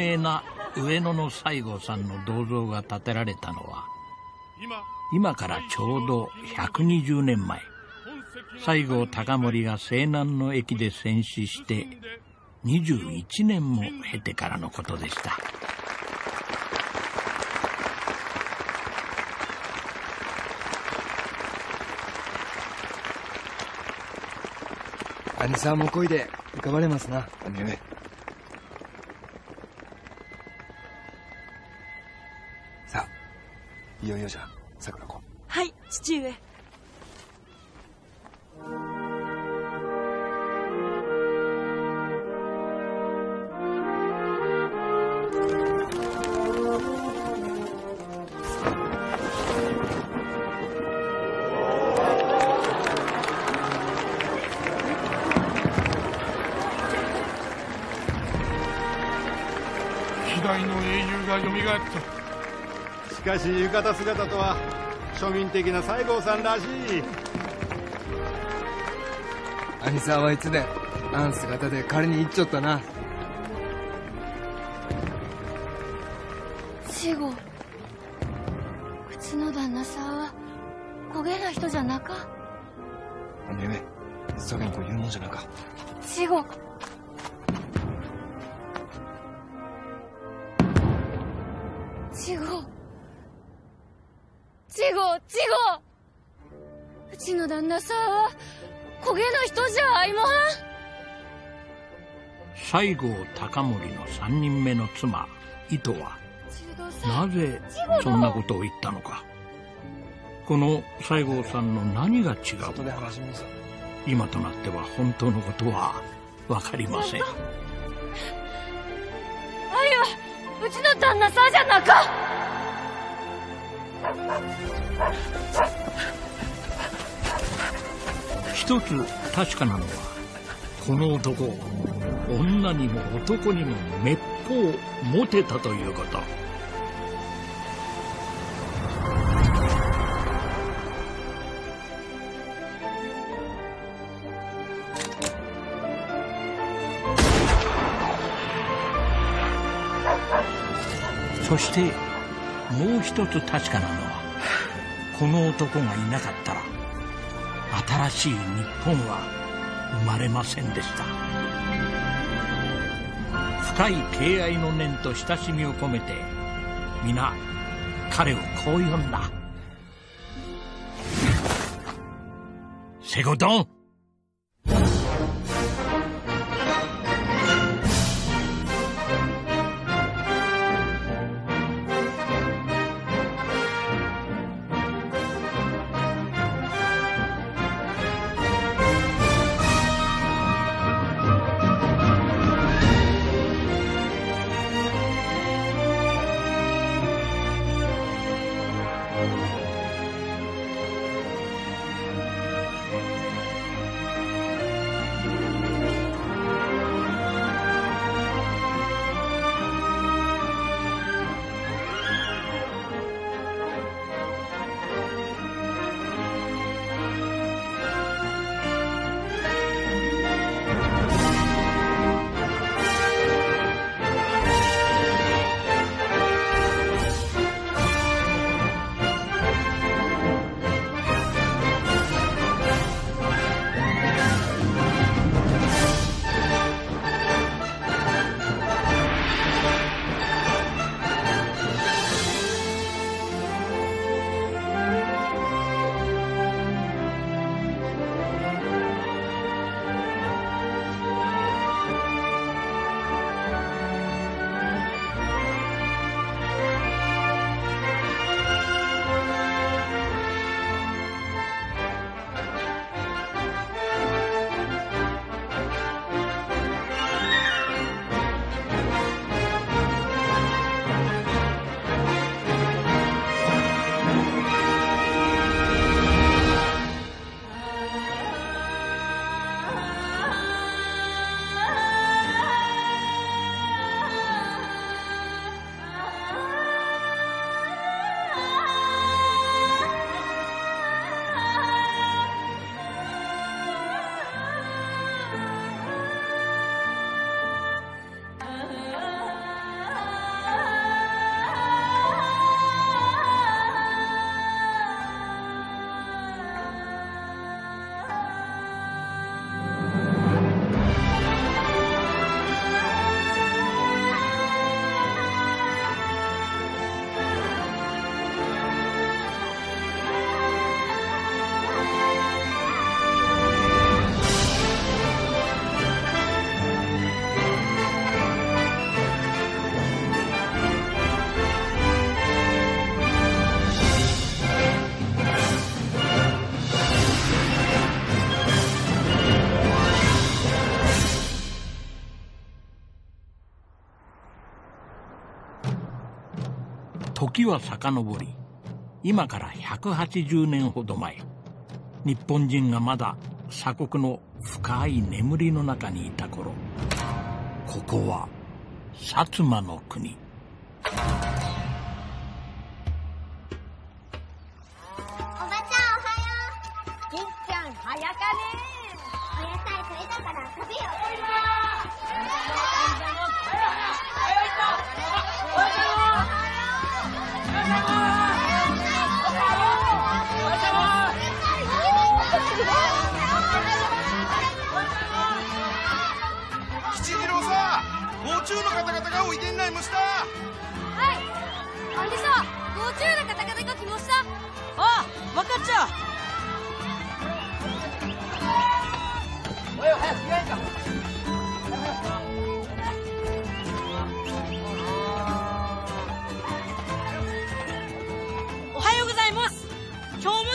名な上野の西郷さんの銅像が建てられたのは今からちょうど120年前。西郷隆盛が西南の駅で戦死して21年も経てからのことでした。兄さんも恋で浮かばれますな。姉いよいよじゃ桜子はい父上。しかし浴衣姿とは庶民的な西郷さんらしい。兄さんはいつであん姿で狩りに行っちょったな。死後うちの旦那さんは焦げな人じゃなか？姉上そげんこ言うもんじゃなか。死後。死後死後死後うちの旦那さんは焦げな人じゃあいもはん。西郷隆盛の三人目の妻糸はなぜそんなことを言ったのか。この西郷さんの何が違うのか。今となっては本当のことは分かりません。あいはうちの旦那さんじゃなか一つ確かなのはこの男。女にも男にもめっぽうモテたということ。そしてもう一つ確かなのはこの男がいなかったら新しい日本は生まれませんでした。深い敬愛の念と親しみを込めて皆彼をこう呼んだ。セゴドン！時は遡り今から180年ほど前日本人がまだ鎖国の深い眠りの中にいた頃ここは薩摩の国。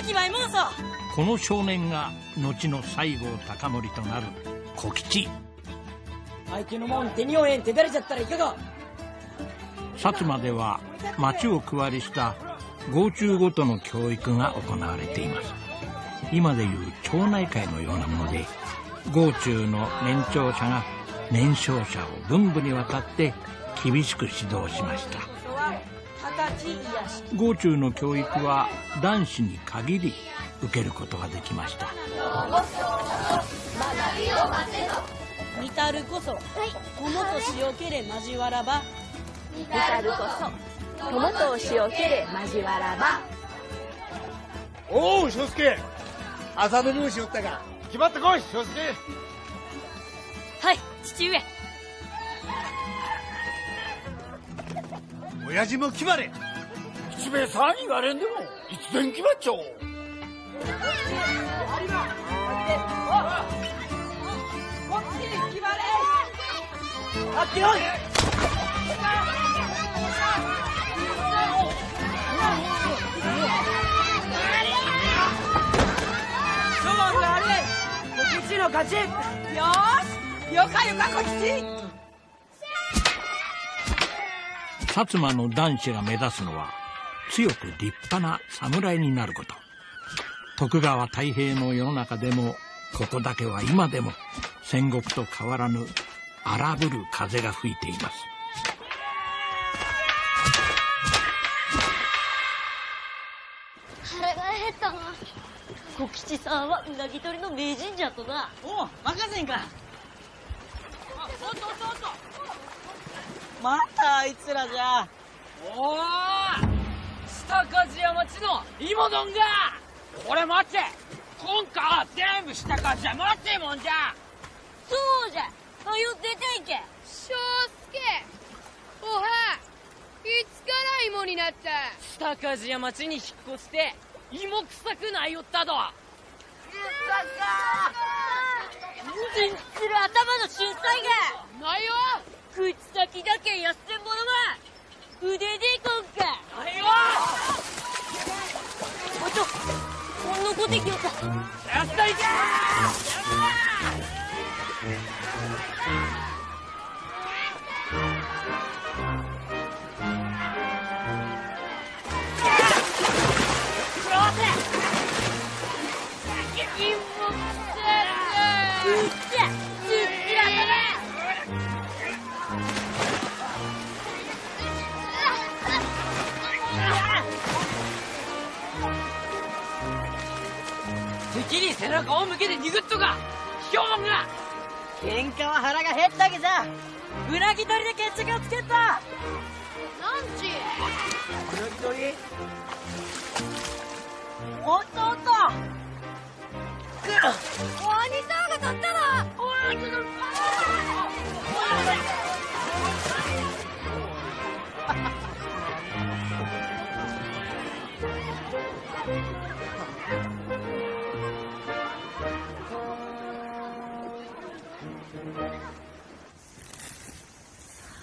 今日も決まいもんさこの少年が後の西郷隆盛となる小吉。相手のもん手に負えん手だれちゃったらいかが？薩摩では町を区割りした合中ごとの教育が行われています。今でいう町内会のようなもので合中の年長者が年少者を分部にわたって厳しく指導しました合中の教育は男子に限り受けることができました。見たるこそ、はい、友と塩けれ交わらば。見たるこそ友と塩けれ交わらば。おお翔介。朝飲みもしよったが決まってこい翔介。はい父上親父も決まれ。七兵衛さん言われんでもいつでん決まっちゃおう。あってよいの勝ち。よし。よかよかこ吉薩摩の男子が目指すのは強く立派な侍になること。徳川太平の世の中でもここだけは今でも戦国と変わらぬ荒ぶる風が吹いています。腹が減ったな。小吉さんはうなぎ取りの名人じゃとな。おお任せんか。おっとおっとおっとまたあいつらじゃ。おお下梶屋町の芋丼が。これ待って。今回は全部下梶屋待ってもんじゃ。そうじゃ。はよ出ていけ。翔介。おは。いつから芋になった？下梶屋町に引っ越して芋臭くないよったど全する頭の震災が。ないよ口先だけやってんものは腕でこんかないよおっとこんなこときよったやったいけ敵に背中を向けて逃ぐっとか。卑怯者が喧嘩は腹が減ったけさ。うなぎ取りで決着をつけた。なんちうなぎ取り？おっとおっとお兄さんが取ったのお兄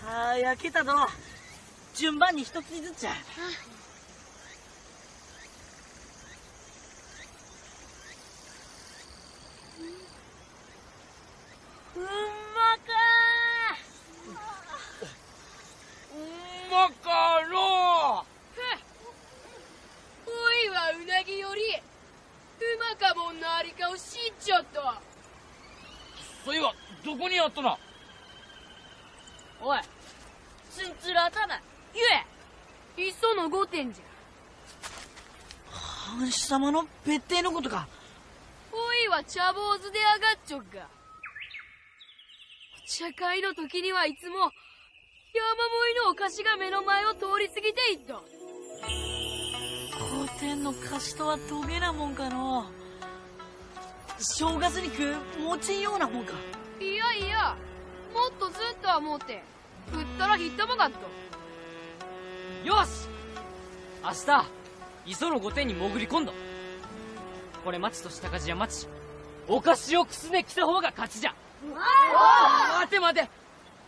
ああ焼けたぞ順番に一つずつじゃうんまかうんまかろうふそういえばどこにあったなおいツンツル頭言え磯の御殿じゃ藩主様の別邸のことか。おいは茶坊主で上がっちょっが茶会の時にはいつも山もいのお菓子が目の前を通り過ぎていった御殿の菓子とはどげなもんかの。正月に食う餅ようなもんか。いやいやもっとずっとはもうて食ったらひっともかんと。よし明日磯の御殿に潜り込んだこれ町としたかじや町お菓子をくすね来た方が勝ちじゃ。待て待て。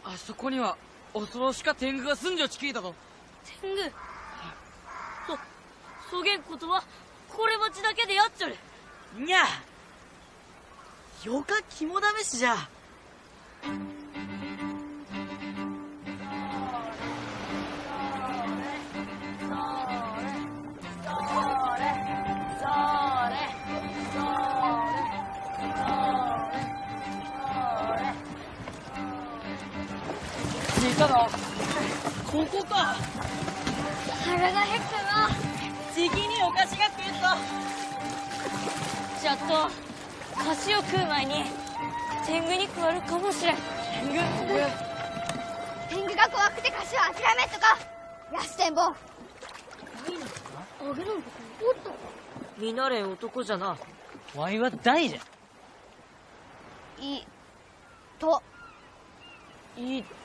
あそこには恐ろしか天狗が住んじょち聞いたぞ。天狗？そそげんことはこれ町だけでやっちょる。にゃよか肝試しじゃ聞いたぞここか。腹が減ったな。じきにお菓子が食えと。ちょっと菓子を食う前に天狗に食わるかもしれん。天狗。天狗が怖くて菓子は諦めんとか。安天坊。あげるんか？おっと。見慣れん男じゃな。わいは大じゃ。いと。いと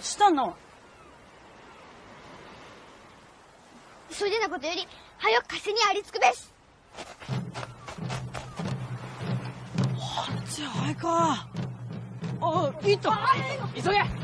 したの。それなことより早く枷にありつくべし。じゃあいかあい急げ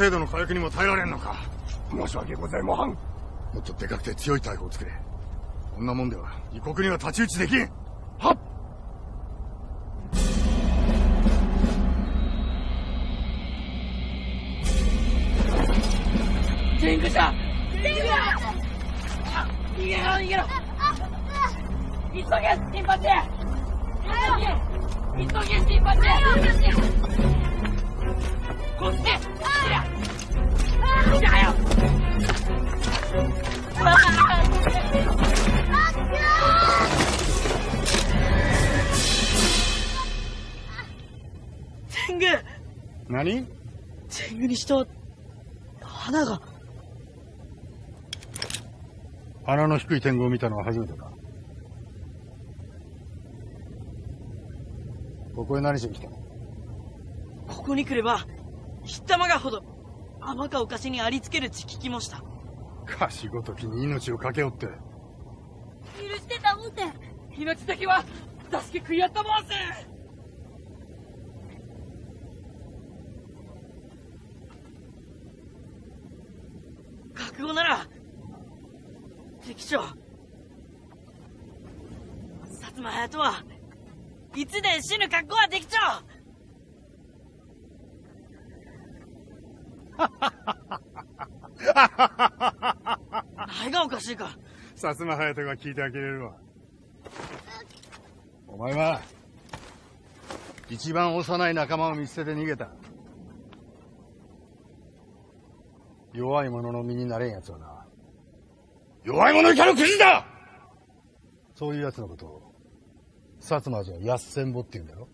程度の火薬にも耐えられんのか。申し訳ございません。もっとでかくて強い大砲を作れ。こんなもんでは異国には太刀打ちできん。はっ。天狗じゃ天狗逃げろ逃げろ。急げ新八。急げ急げ新八こっち来や来やよ。天狗何天狗に人花が鼻の低い天狗を見たのは初めてかここへ何しに来たのここに来ればひったまがほど甘かおかしにありつけるち聞きました。かしごときに命を懸けおって。許してたもんて命だけは助け食い合ったもんせ。覚悟なら敵将薩摩隼人はいつで死ぬ覚悟はできちゃう何がおかしいか。薩摩隼人が聞いてあげれるわ。お前は一番幼い仲間を見捨てて逃げた。弱い者の身になれん奴はな。弱い者以下のクズだ！そういう奴のことを薩摩じゃやっせんぼって言うんだろ。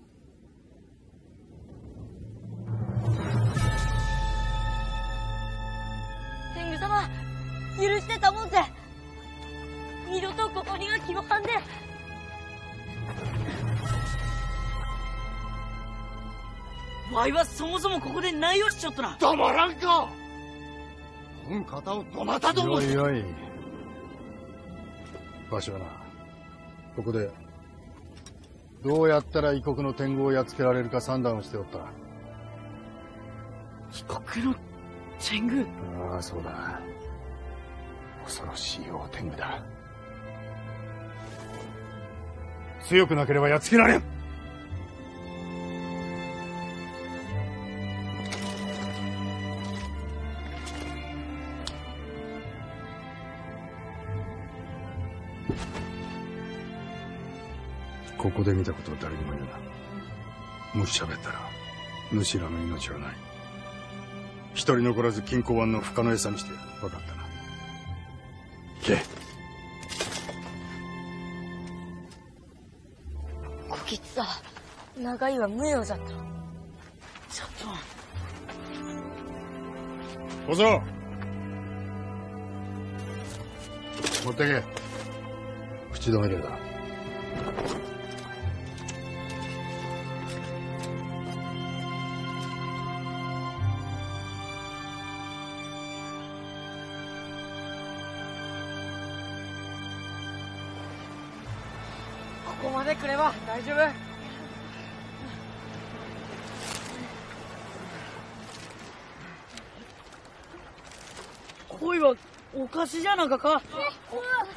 そもここで何をしちょっとな。黙らんか。本方をどなたともよいよい。わしはな。ここでどうやったら異国の天狗をやっつけられるか算段をしておった。異国の天狗？ああそうだ。恐ろしい大天狗だ。強くなければやっつけられんここで見たことを誰にも言うな。もし喋ったら主らの命はない。一人残らず金庫湾の深の餌にしてやる。分かったな。行け小吉さ長いは無用じゃった。ちょっ小僧。持ってけ。口止めでだ丈夫？と恋はおかしじゃなかか？お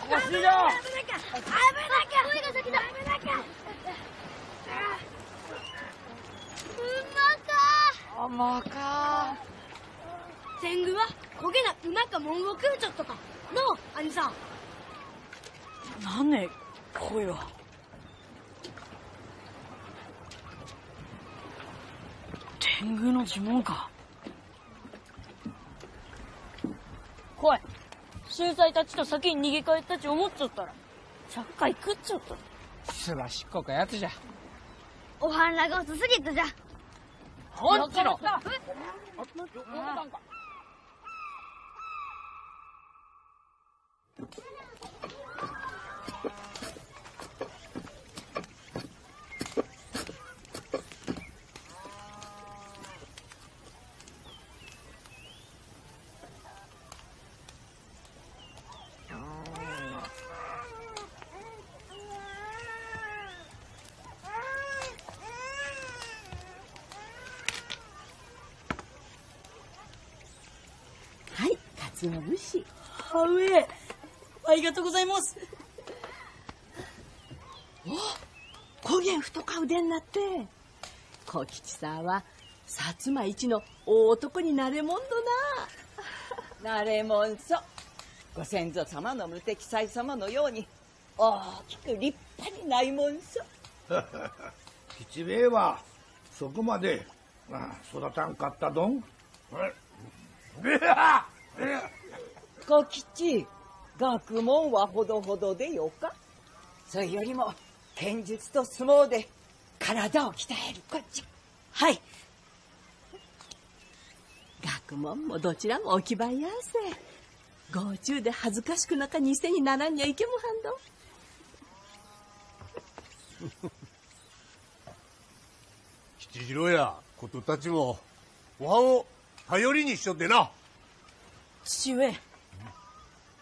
かしいじゃん危なきゃ恋が先だ危なきゃうまか。甘か。天狗は焦げなうまかもんを食うちょっとか。のう兄さん。なんね恋は天狗の呪文か。来い。秀才たちと先に逃げ帰ったち思っちゃったら。ちゃっかい食っちゃった。すばしっこかやつじゃ。おはんらが遅すぎたじゃ。ほっちろ。っつお節はうえありがとうございます。お焦げん太か腕になって。小吉さんは薩摩一の大男になれもんどな。なれもんそご先祖様の無敵祭様のように大きく立派にないもんそ吉兵衛はそこまで、まあ、育たんかったどん 小吉学問はほどほどでよか。それよりも剣術と相撲で体を鍛えるこっち。ゃはい。学問もどちらも置き場やせ。合中で恥ずかしくなか偽にならんにゃいけもはんど。吉次郎やことたちもわを頼りにしちょってな。父上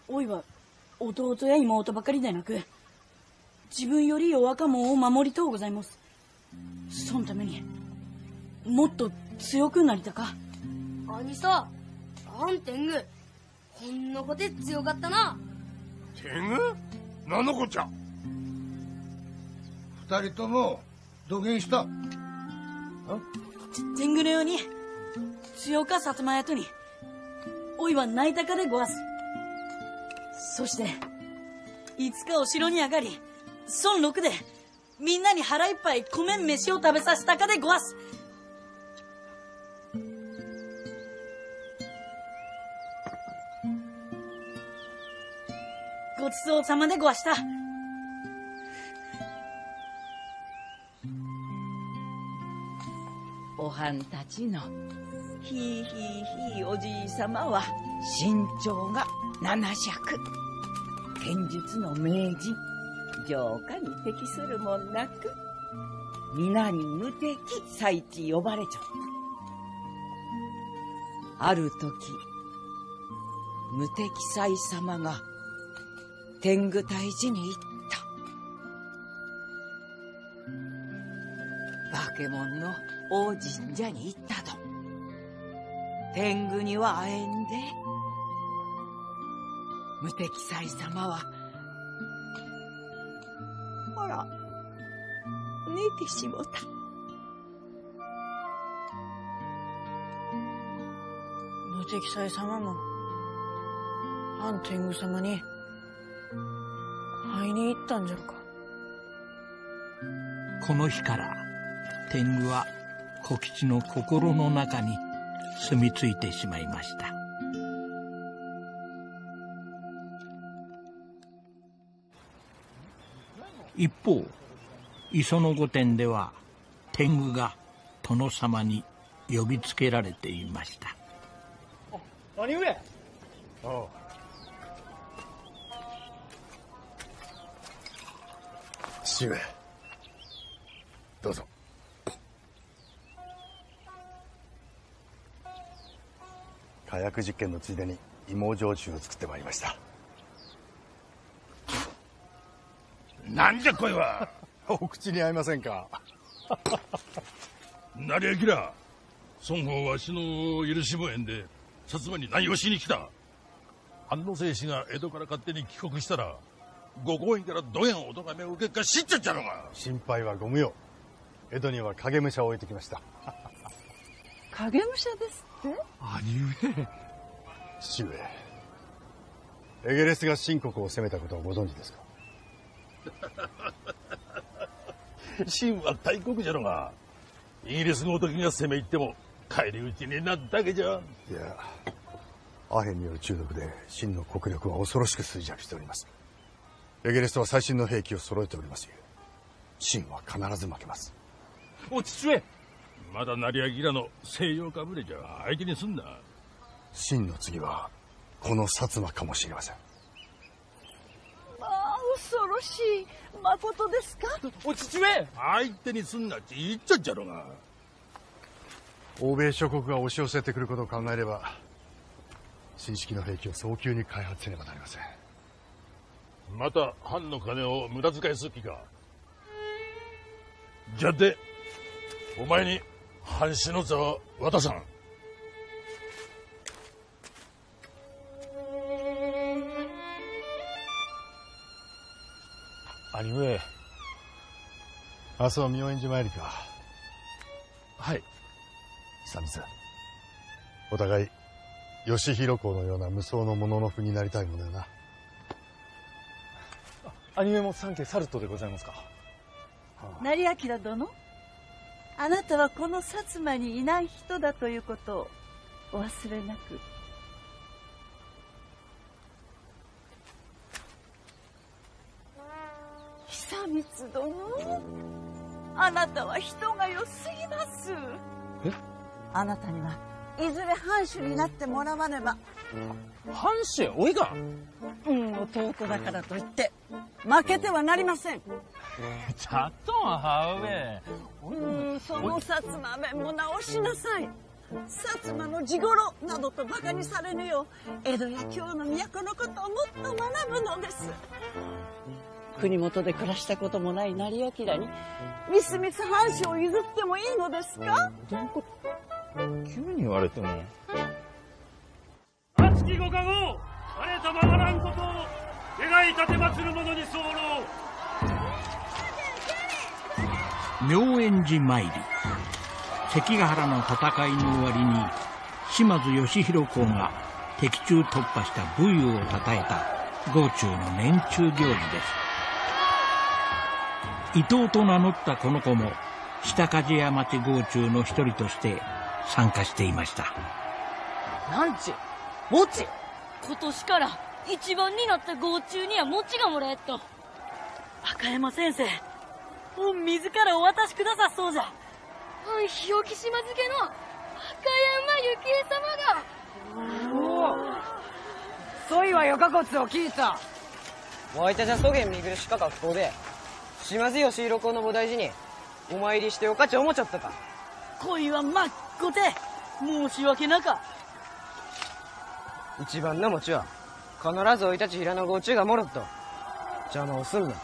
おいは弟や妹ばかりでなく自分より弱かもんを守りとうございます。そのためにもっと強くなりたか。兄さあん天狗ほんのこて強かったな。天狗？何のこっちゃ二人とも土下した。天狗のように強か薩摩やとにおいは泣いたかでごわすそしていつかお城に上がり孫六でみんなに腹いっぱい米飯を食べさせたかでごわす。ごちそうさまでごわした。おはんたちの。ひいひいひいおじいさまは身長が七尺剣術の名人城下に適するもんなく皆に無敵最地呼ばれちょある時無敵祭様が天狗退治に行った。化け物の大神社に行ったと。天狗には会えんで。無敵祭様は。ほら寝てしもた。無敵祭様もあん天狗様に会いに行ったんじゃろか。この日から天狗は小吉の心の中に住み着いてしまいました。一方磯の御殿では天狗が殿様に呼びつけられていました。兄上。ああ。父上火薬実験のついでに芋焼酎を作ってまいりました。なんじゃこいは？お口に合いませんか？成明孫悟わしの許しもえんで薩摩に何をしに来た？安野聖氏が江戸から勝手に帰国したらご公園からどげんお咎めを受けっか知っちゃっちゃろが心配はご無用。江戸には影武者を置いてきました影武者ですって？兄上父上。エゲレスが秦国を攻めたことをご存知ですか？秦は大国じゃろがイギリスの時が攻め入っても返り討ちになっただけじゃ。いやアヘンによる中毒で秦の国力は恐ろしく衰弱しております。エゲレスは最新の兵器を揃えておりますゆ秦は必ず負けます。お父上まだ成明の西洋かぶれじゃ相手にすんな。秦の次はこの薩摩かもしれません。まあ恐ろしいまことですか？お父上！相手にすんなって言っちゃっちゃろが。欧米諸国が押し寄せてくることを考えれば新式の兵器を早急に開発せねばなりません。また藩の金を無駄遣いする気か？じゃってお前に藩紙の座は渡さん。兄上。明日は妙円寺参りか。はい。久々。お互い義弘公のような無双の者の譜になりたいものよな。兄上も三家サルトでございますか？成明殿？あなたはこの薩摩にいない人だということをお忘れなく。久光殿あなたは人が良すぎます。え？あなたにはいずれ藩主になってもらわねば。藩主おいが？うん弟だからといって負けてはなりません。ちゃっとは母上うんその薩摩弁も直しなさい。薩摩の地頃などと馬鹿にされぬよう江戸や京の都のことをもっと学ぶのです。国元で暮らしたこともない成明にみすみす藩主を譲ってもいいのですか？急に言われても。熱きご加護たまわらんことを願い立て祭る者に候妙円寺参り。関ヶ原の戦いの終わりに島津義弘公が敵中突破した武勇をたたえた道中の年中行事です。伊藤と名乗ったこの子も下梶屋町道中の一人として参加していました。なんち餅今年から一番になった号中には餅がもらえっと。赤山先生御自らお渡しくださそうじゃ。うん日置島漬けの赤山幸恵様が。おおそいはよかこつを聞いた。わいたじゃそげん見苦しかか不幸で島津義弘公の菩提寺にお参りしてよかち思っちゃったか。恋はまっこて申し訳なか。一番の餅は必ずおいたち平のご中がもろっと邪魔をすんな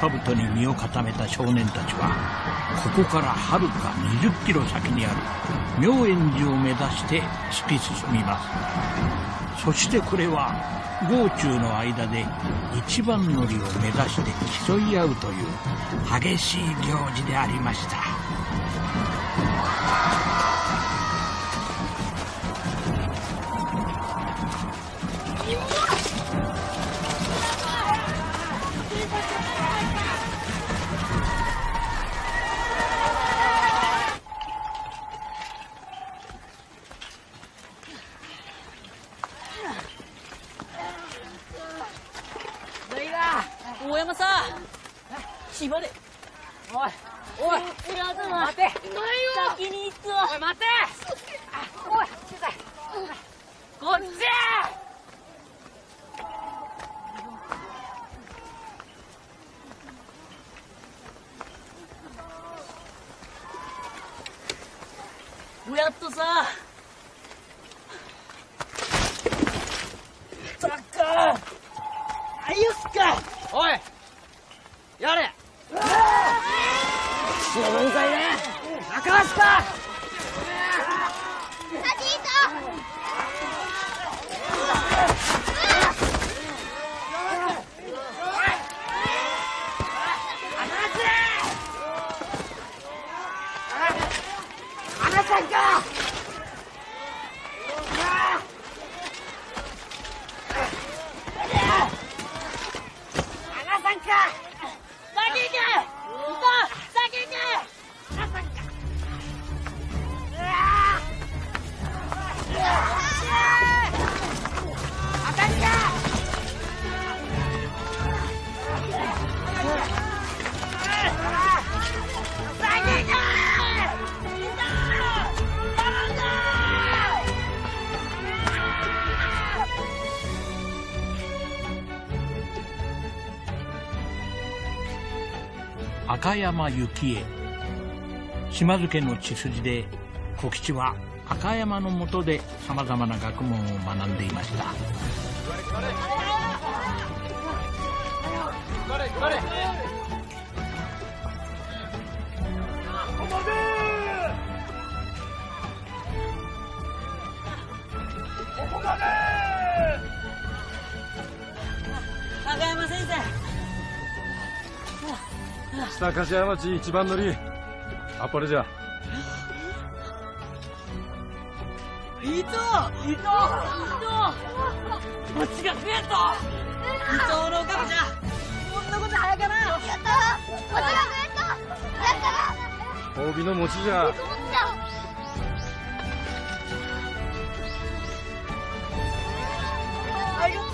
兜に身を固めた少年たちはここからはるか20キロ先にある妙円寺を目指して突き進みます。そしてこれは豪中の間で一番乗りを目指して競い合うという激しい行事でありました。さ。おい。おい。待て。先に行くわおい待て。おいこっち山幸恵島津家の血筋で小吉は赤山のもとでさまざまな学問を学んでいました。ここまで下柏山町一番乗り。あっぱれじゃ。伊藤伊藤伊藤。餅が増えと伊藤のおかげじゃ。こんなこと早かな。やった餅が増えた。やった褒美の餅じゃ。ありがとうありがとう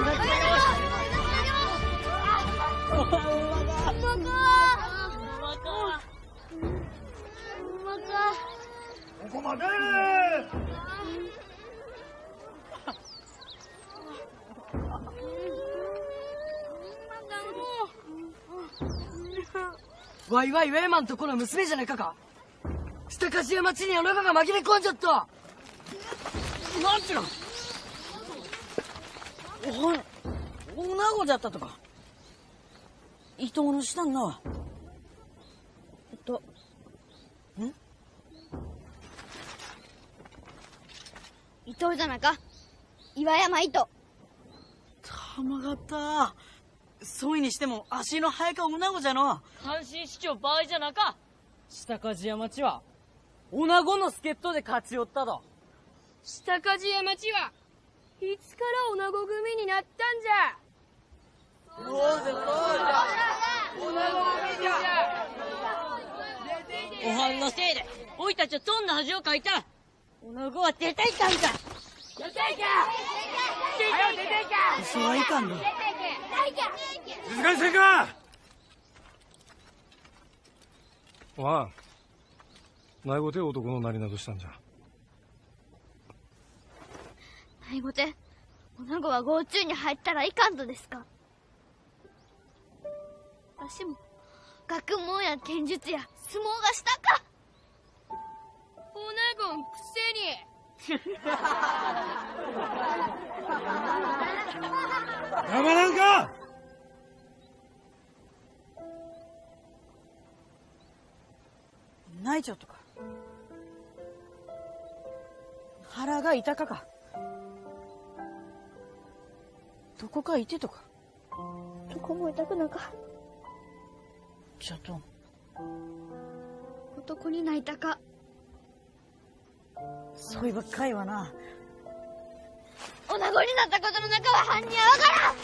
うまかここまでわいわいウェイマンとこの娘じゃないかか下柏山町にあの子が紛れ込んじゃったなんちゅうのお女子じゃったとか伊藤のしたんな。えっとん？伊藤じゃなか。岩山糸。たまがった。そういにしても足の早か女子じゃの。阪神市長場合じゃなか。下梶屋町は女子の助っ人で勝ち寄ったど。下梶屋町はいつから女子組になったんじゃおはんのせいでおいたちはどんな恥をかいた？女子は出ていかんか？出ていけ！出ていけ！そはいかんの？静かにせんかおはん。ないごて男のなりなどしたんじゃ。ないごて？女子は強中に入ったらいかんとですか？私も学問や剣術や相撲がしたか。女子んくせに。黙らんか。泣いちゃったか。腹が痛かか。どこか痛いとか。どこも痛くなかちょっと男に泣いたか。そういばっかいわな。女子になったことの中は犯人はわからん。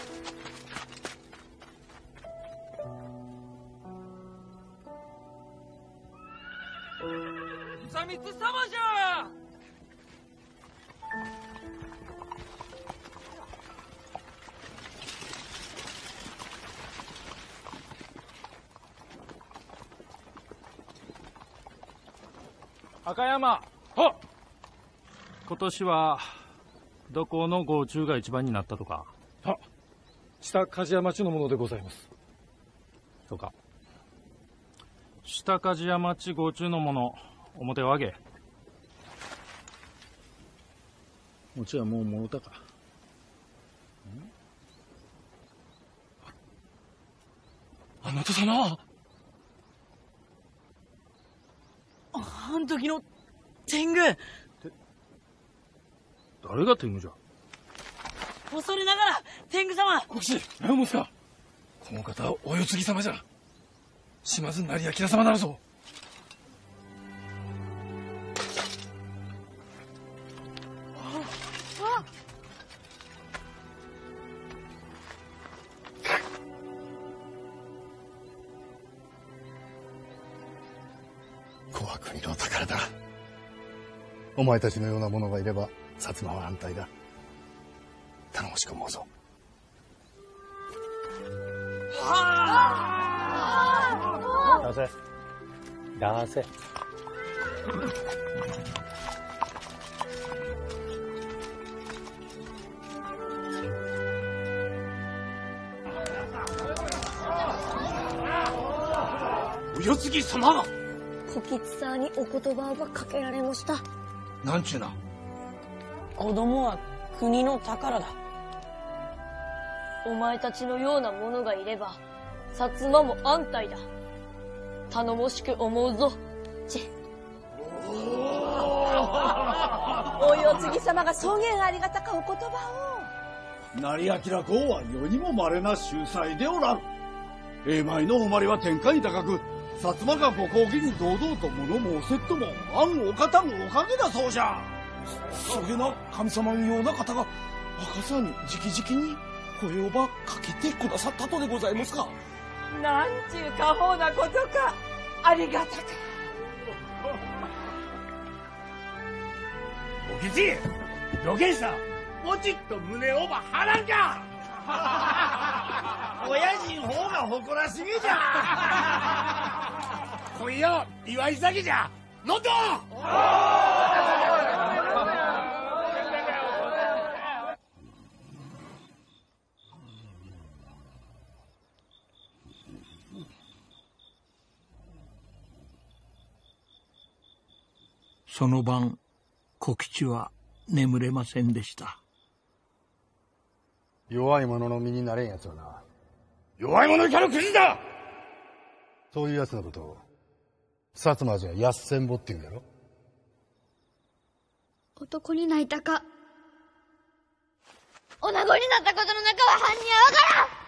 三光様じゃ赤山。は今年はどこの豪中が一番になったとか。は下梶山町のものでございます。そうか。下梶山町豪中のもの表を上げ。餅はもうもろたか。あなた様あん時の天狗。誰が天狗じゃ？恐れながら天狗様。国士何をかこの方はお世継ぎ様じゃ。島津成明様なるぞお前たちのような者がいれば薩摩は安泰だ。頼もしく思うぞ。出せ。出せ。お世継ぎ様。が小吉さんにお言葉がかけられましたなんちゅうな。子供は国の宝だ。お前たちのような者がいれば薩摩も安泰だ。頼もしく思うぞ。チェ。お世継ぎ様がそげんありがたかお言葉を。成明公は世にも稀な秀才でおらん。え前の誉れは天下に高く薩摩がご公儀に堂々と物申せっともあんお方のおかげだそうじゃ。そげな神様のような方が若さんに直々に声をばかけてくださったとでございますか。なんちゅう過方なことか。ありがたか。お吉予言者ポチッと胸をば張らんか。親父方が誇らしげじゃ今夜祝い酒じゃ飲んどその晩小吉は眠れませんでした。弱い者の身になれん奴はな。弱い者キャラクズだ!そういう奴のことを薩摩じゃやっせんぼって言うだろ？男に泣いたか女子になったことの中は犯人はわからん。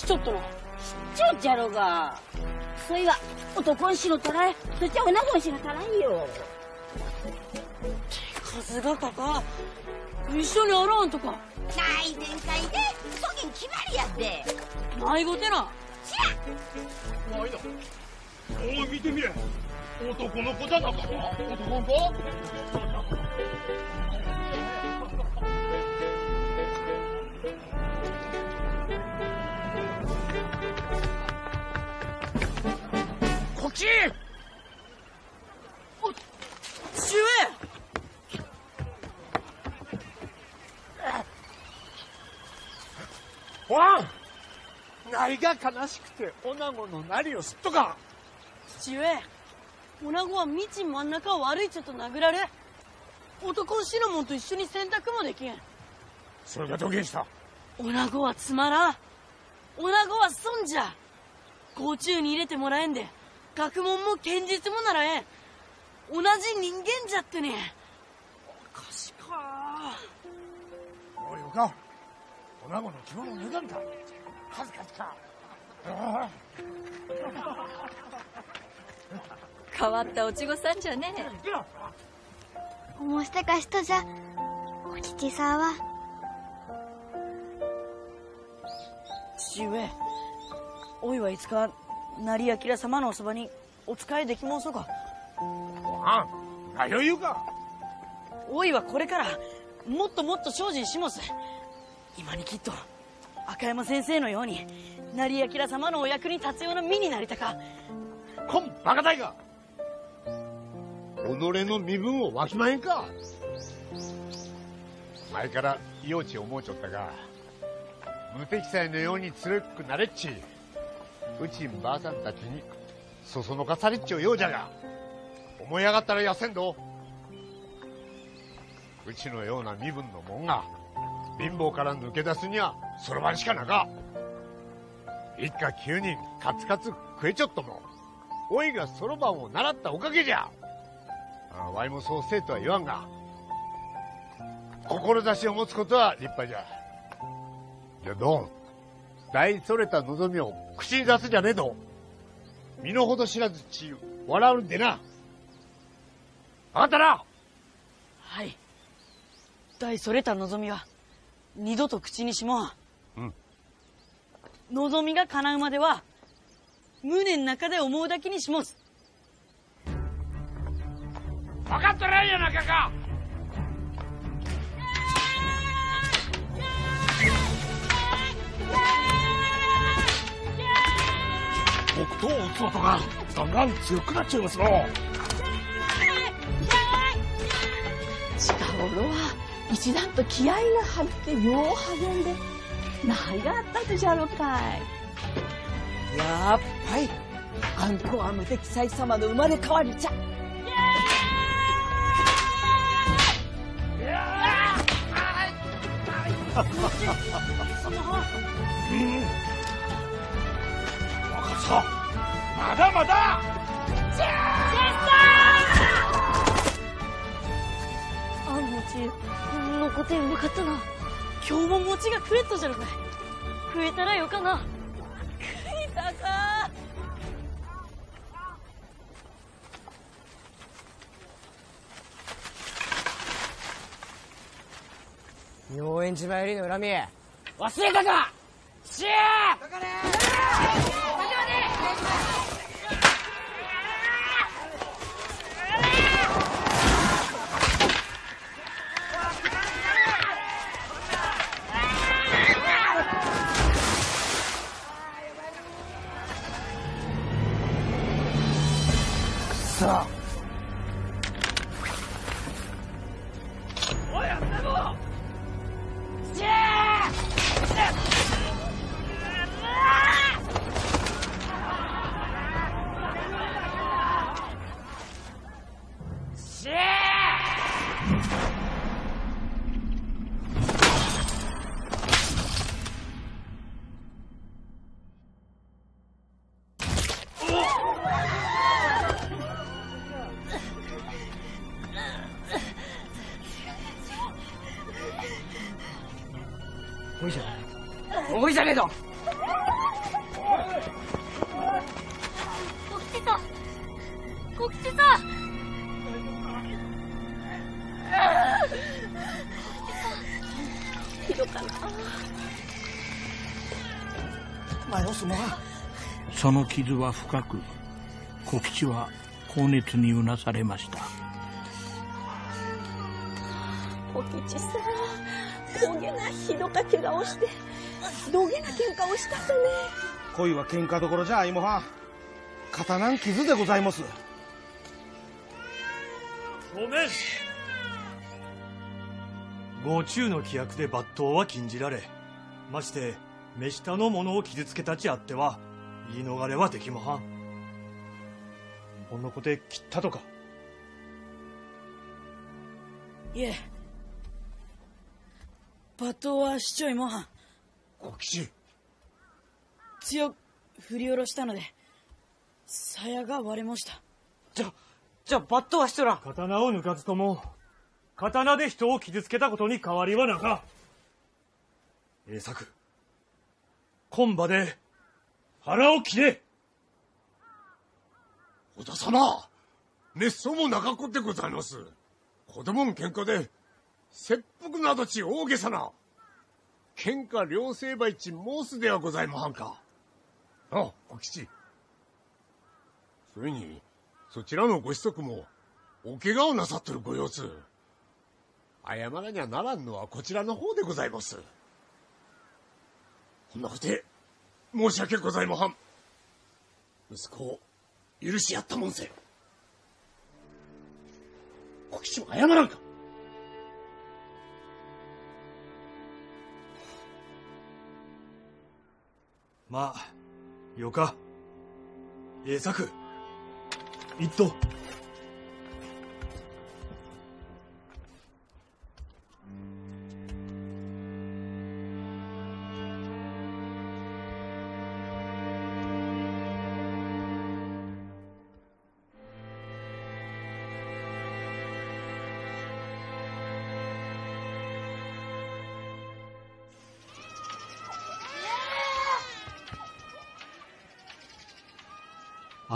しちょっとなちょっじゃろうが。そいは男んしろたらえそして女子んしろたらんよ。数がかか一緒にあらんとか。ない全開でそげん決まりやってな。いごてなないだ。おい見てみれ男の子じゃなか男の子？ち。父上。わんなりが悲しくて女子のなりをすっとか。父上女子は道真ん中を歩いちょっと殴られ男んしのもんと一緒に洗濯もできん。それがどげんした。女子はつまらん。女子は損じゃ。甲虫に入れてもらえんで学問も剣術もならえん。同じ人間じゃってね。おかしか。おいおか女子の着物脱がんか。恥ずか。しかあ変わったおちごさんじゃね面してか人じゃ。お吉さんは。父上おいはいつか成明様のおそばにお仕えできもんそか。あん何を言うか。おいはこれからもっともっと精進します。今にきっと赤山先生のように成明様のお役に立つような身になりたか。こんバカ大が己の身分をわきまへんか。前から命を思うちょったが無敵祭のように強くなれっちうちんばあさんたちにそそのかされっちゅうようじゃが思い上がったらやせんど。うちのような身分のもんが貧乏から抜け出すにはそろばんしかなか。一家九人カツカツ食えちょっとも。おいがそろばんを習ったおかげじゃ。あわいもそうせえとは言わんが。志を持つことは立派じゃ。じゃどん大それた望みを口に出すじゃねえど身の程知らずち笑うんでな。あんたな。はい。大それた望みは二度と口にしもん。うん。望みが叶うまでは胸の中で思うだけにしもす。分かっとらんやなかか北東を打つ音がだんだん強くなっちゃいますの。近頃は一段と気合が入ってよう励んで何があったとじゃろかい。やっぱりあんこは無敵祭様の生まれ変わりじゃ。うん若さまだまだ。あん餅残ってうまかったな。今日も餅が食えっとじゃろかい。食えたらよかな。食いたか。妙円寺参りの恨み忘れたか。しー。さあはい。その傷は深く小吉は高熱にうなされました。お吉さん高げなひどか怪我をしてどげな喧嘩をしたとね。恋は喧嘩どころじゃあいもは。ん刀ん傷でございます。ごめんご中の規約で抜刀は禁じられまして目下の者を傷つけたちあっては言い逃れはできまはん。この子で切ったとか。いえ。罵倒はしちょいもはん。小吉強く振り下ろしたので鞘が割れました。じゃじゃあバットはしとら刀を抜かずとも刀で人を傷つけたことに変わりはなか。栄作。今場で腹を切れ。織田様熱相もなかっこでございます。子供の喧嘩で切腹などち大げさな喧嘩両成敗ち申すではございまはんか。ああ小吉。それにそちらのご子息もお怪我をなさっとるご様子。謝らにゃならんのはこちらの方でございます。こんなことで申し訳ございまはん。息子を許しやったもんせ。小吉も謝らんか。まあよか。栄作一斗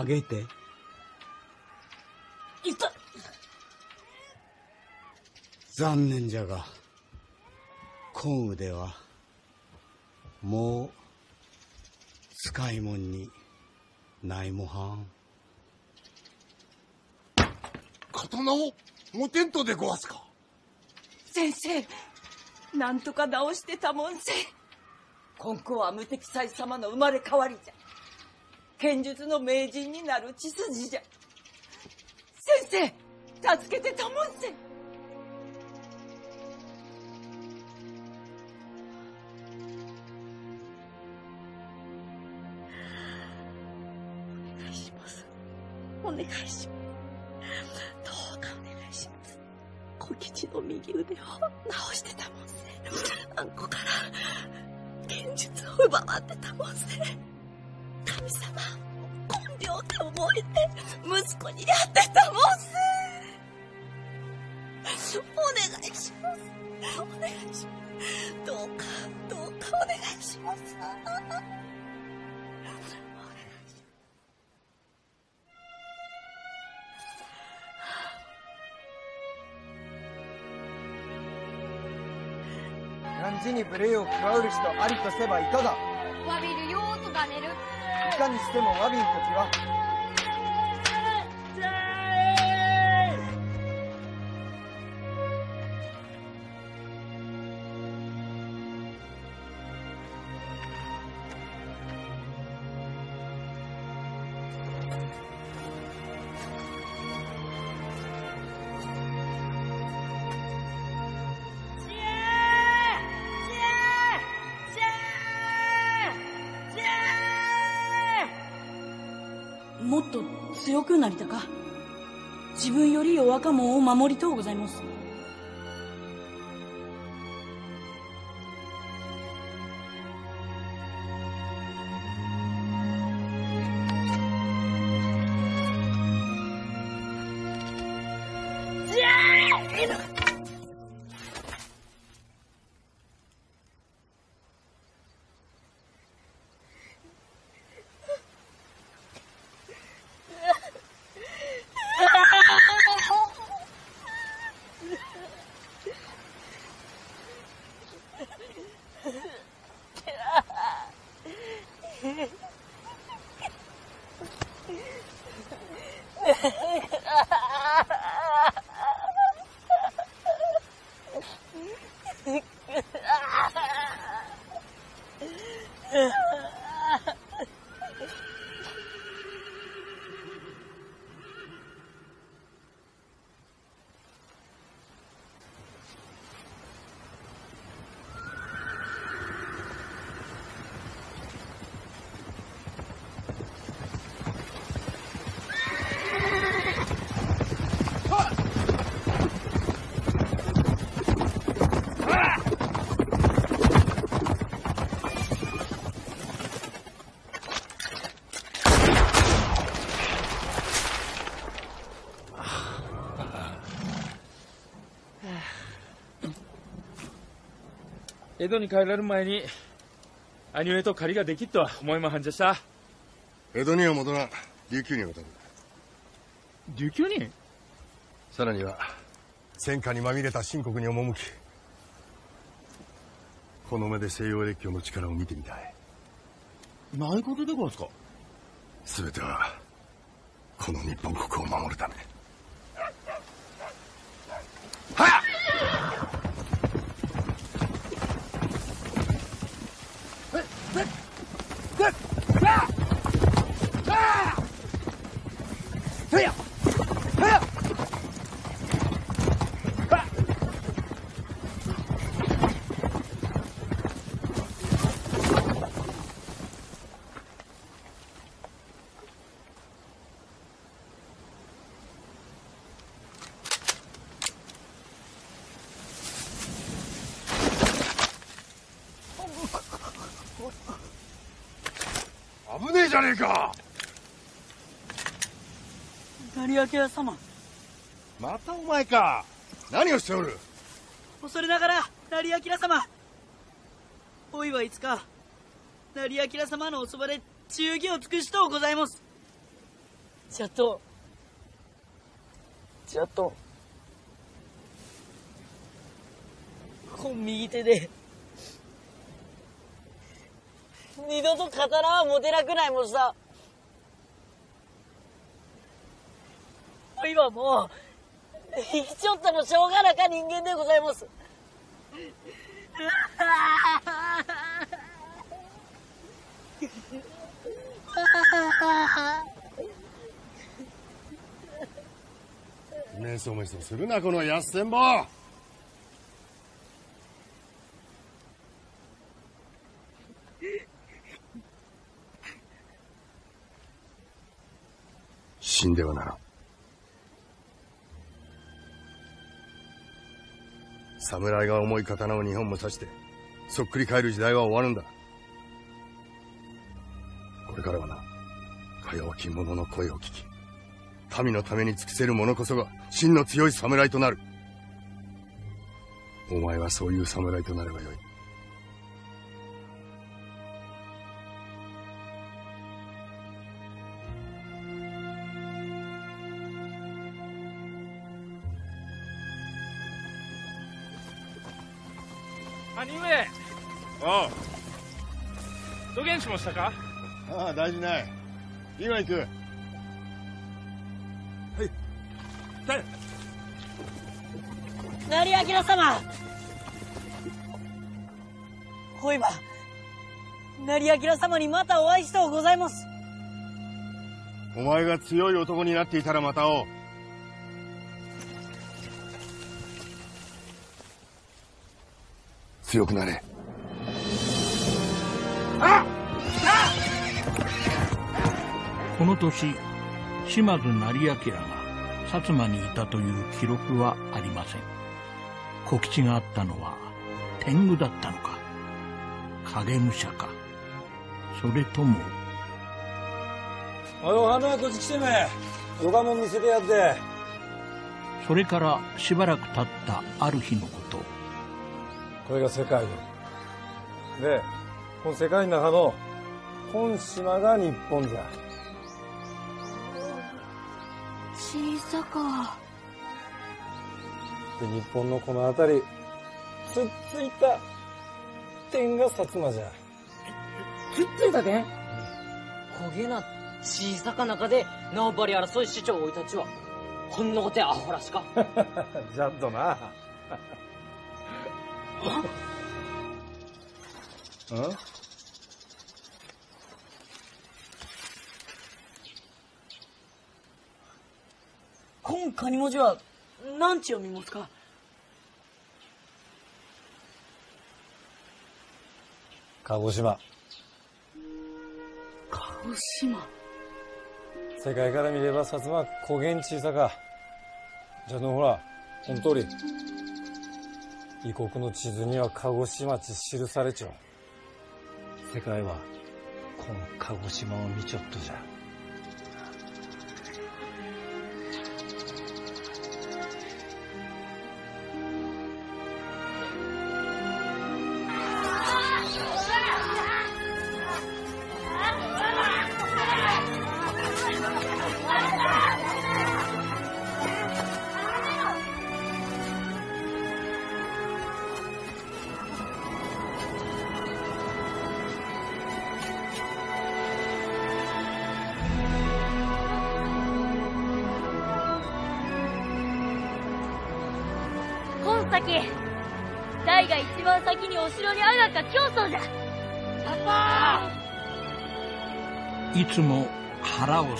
あげて。いった残念じゃが、今腕は、もう、使い物にないもはん。刀を持てんとでごわすか？先生なんとか直してたもんせ今後は無敵斎様の生まれ変わりじゃ剣術の名人になる血筋じゃ。先生助けてたもんせ。お願いします。お願いします。どうかお願いします。小吉の右腕を直してたもんせ。あんこから剣術を奪わってたもんせ。神様根性って思えて息子にやってたもんせお願いしますお願いしますどうかどうかお願いします漢字に無礼を加うる人ありとせばいかが？わびかにしてもわびん時はもっと強くなりたか。自分より弱かもんを守りとうございます。江戸に帰られる前に兄上と仮ができっとは思いもはんじゃした江戸には戻らん。琉球に渡る。琉球に？さらには戦火にまみれた秦国に赴きこの目で西洋列強の力を見てみたい。ないことでごわすか？全てはこの日本国を守るため危ねえじゃねえか成明様。またお前か。何をしておる。恐れながら成明様。おいはいつか成明様のおそばで忠義を尽くしとうございます。じゃとじゃとこん右手で二度と刀は持てなくないもんさおいはもう生きちょったもしょうがなか人間でございます。めそめそするなこのやっせんぼ。死んではならん侍が重い刀を日本も刺してそっくり返る時代は終わるんだ。これからはなか弱き者の声を聞き民のために尽くせる者こそが真の強い侍となる。お前はそういう侍となればよい。どげんしましたか？あああ大事ない。今行く。はい。誰成明様。ほいば成明様にまたお会いしとうございます。お前が強い男になっていたらまた会おう。強くなれこの年島津成明が薩摩にいたという記録はありません。小吉があったのは天狗だったのか影武者かそれともおよ花やこっち来てめ。よかもん見せてやって。それからしばらく経ったある日のこと。これが世界ででこの世界の中の本島が日本じゃさかで日本のこの辺りつっついた点が薩摩じゃ。つっついたでん焦げな小さか中で縄張り争い市長おいたちは。ほんのことやアホらしか。じゃっとな。うん？今カニ文字は何ち読みますか？鹿児島。鹿児島。世界から見れば薩摩古元小さか。じゃのほらこの通り異国の地図には鹿児島地記されちょ。世界はこの鹿児島を見ちょっとじゃ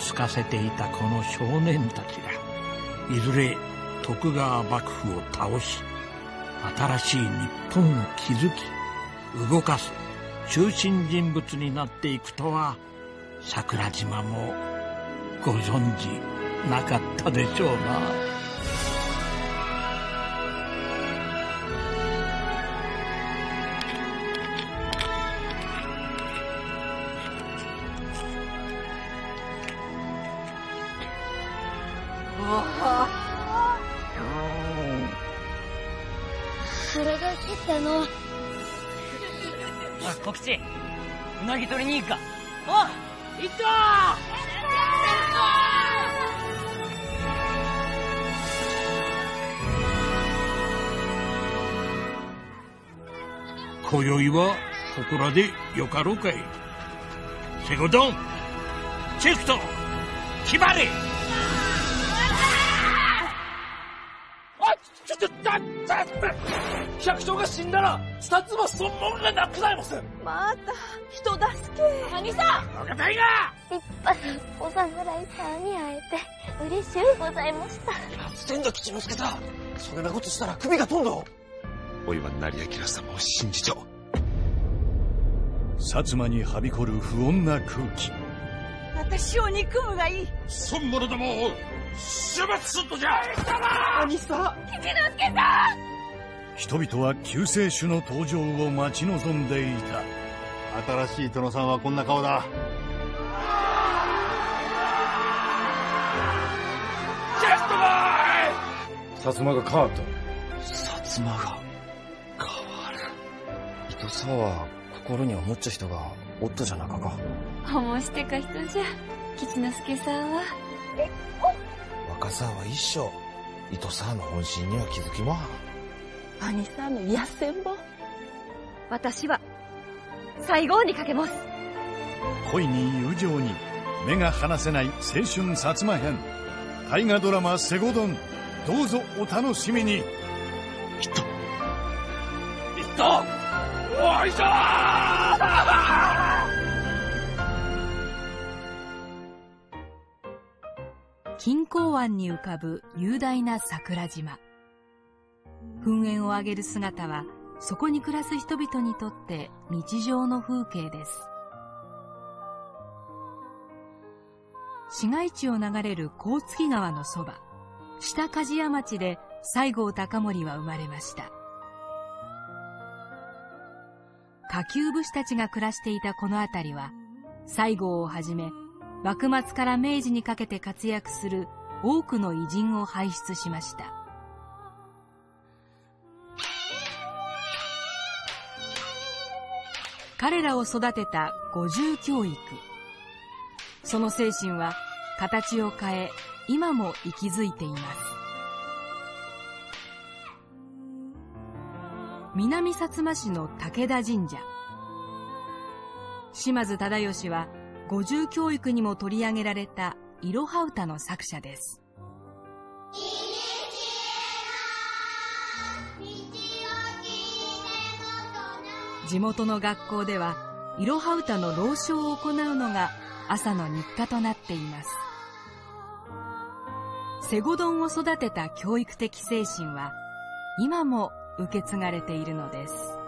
つかせていたこの少年たちがいずれ徳川幕府を倒し新しい日本を築き動かす中心人物になっていくとは桜島もご存じなかったでしょうな。今宵はここらでよかろうかい。セゴドン。チェスト。決まれ。百姓が死んだら薩摩尊門がなくなります。また人助け。兄さたいが。立派なお侍さんに会えて嬉しゅうございました。千田吉之助さんそげなことしたら首が飛んどおいは成明様を信じちょ薩摩にはびこる不穏な空気。私を憎むがいい。孫者どもを処罰するとじゃ兄さん。吉之助さん！人々は救世主の登場を待ち望んでいた。新しい殿さんはこんな顔だ。ジャストボーイ！薩摩が変わった。薩摩が変わる。糸沢は心に思っちゃ人がおっとじゃなかか。思してか人じゃ吉之助さんは。若さは一生糸沢の本心には気づきまん。兄さんのやせんぼ私は西郷にかけます。恋に友情に目が離せない青春薩摩編。大河ドラマ「セゴドン」どうぞお楽しみにいしょ錦江湾に浮かぶ雄大な桜島。噴煙を上げる姿はそこに暮らす人々にとって日常の風景です。市街地を流れる甲月川のそば下鍛冶屋町で西郷隆盛は生まれました。下級武士たちが暮らしていたこの辺りは西郷をはじめ幕末から明治にかけて活躍する多くの偉人を輩出しました。彼らを育てた五重教育。その精神は形を変え今も息づいています。南薩摩市の武田神社。島津忠義は五重教育にも取り上げられたいろは歌の作者です。地元の学校ではいろは歌の朗唱を行うのが朝の日課となっています。セゴドンを育てた教育的精神は今も受け継がれているのです。